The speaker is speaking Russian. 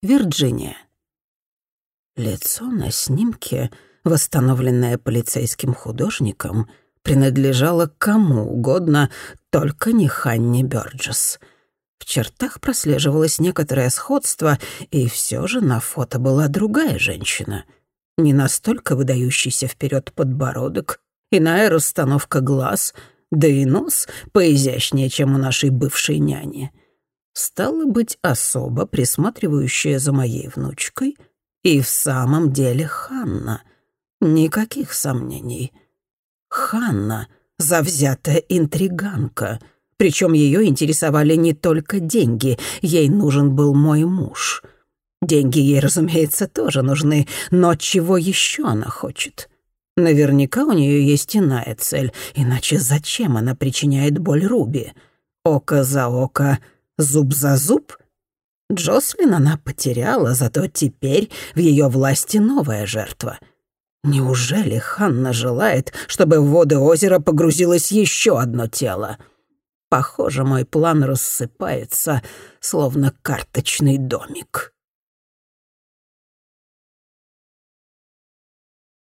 Вирджиния. Лицо на снимке, восстановленное полицейским художником, принадлежало кому угодно, только не Ханни Бёрджес. В чертах прослеживалось некоторое сходство, и все же на фото была другая женщина. Не настолько выдающийся вперед подбородок, иная расстановка глаз, да и нос поизящнее, чем у нашей бывшей няни. Стало быть, особо присматривающая за моей внучкой — и в самом деле Ханна. Никаких сомнений. Ханна — завзятая интриганка. Причем ее интересовали не только деньги, ей нужен был мой муж. Деньги ей, разумеется, тоже нужны, но чего еще она хочет? Наверняка у нее есть иная цель, иначе зачем она причиняет боль Руби? Око за око, зуб за зуб — Джослин она потеряла, зато теперь в ее власти новая жертва. Неужели Ханна желает, чтобы в воды озера погрузилось еще одно тело? Похоже, мой план рассыпается, словно карточный домик.